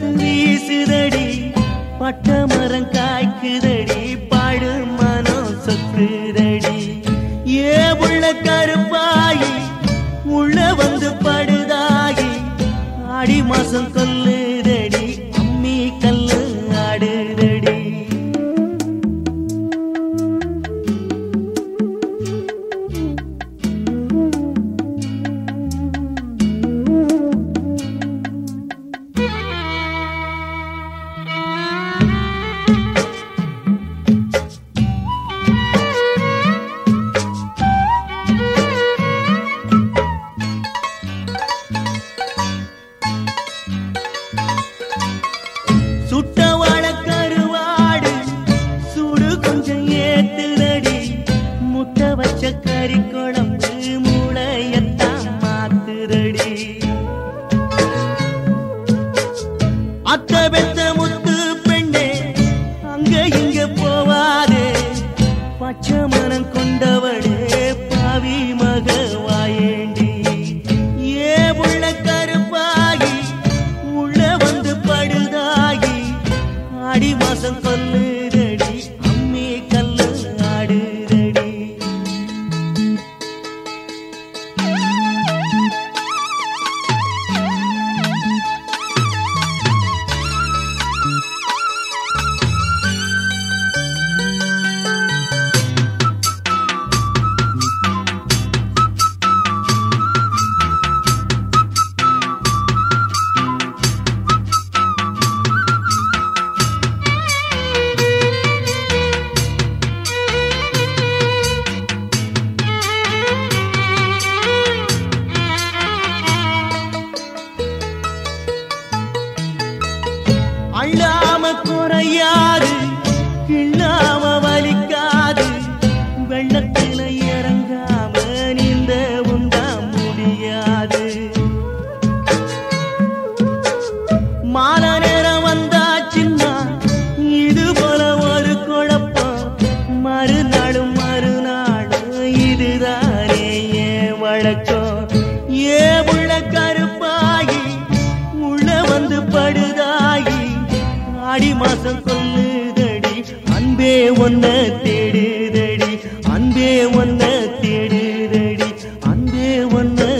வீசுதடி பட்ட மரம் காய்க்குதடி பாடு மனம் சொக்குதடி ஏ உள்ள கருப்பாயி உள்ள வந்து படுதாயி ஆடி மாசம் கொல்லு. வச்ச மூளையத்தான் மாத்துதடி அத்த பெத்த முத்து பெண்ணே அங்க இங்க போவாதே. பச்சை மனம் கொண்டவளே பாவி மக அள்ளாம குறையாது கிள்ளாம வலிக்காது. வெள்ளத்தில இறங்காம நீந்த உண்டாம் முடியாது. மால நேரம் வந்தாச்சுன்னா இது போல ஒரு குழப்பம். மறுநாளும் மறுநாளும் இதுதானே ஏன் வழக்கம்? ஏ உள்ள கருப்பா ஆடி மாசம் கொல்லுதடி அன்பே ஒன்ன தேடுதடி. அன்பே ஒன்ன தேடுதடி. அன்பே ஒன்ன